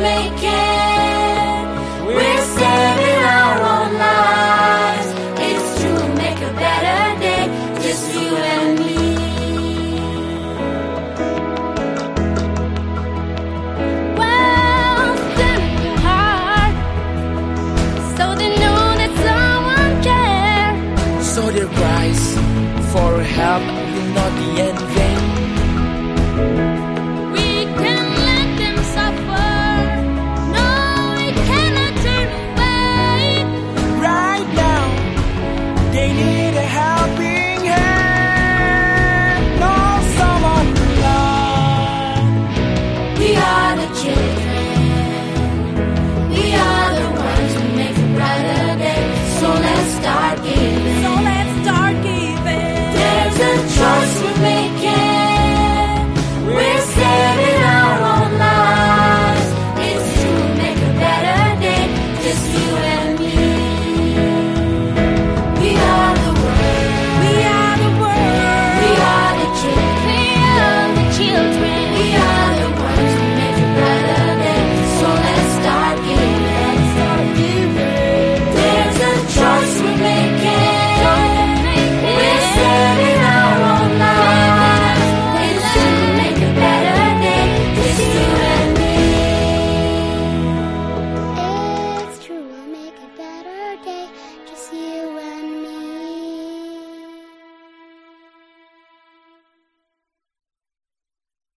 we're. We're saving our own lives. It's to make a better day, just you and me. Well, simple heart, so they know that someone cares. So their cries for help will not the end.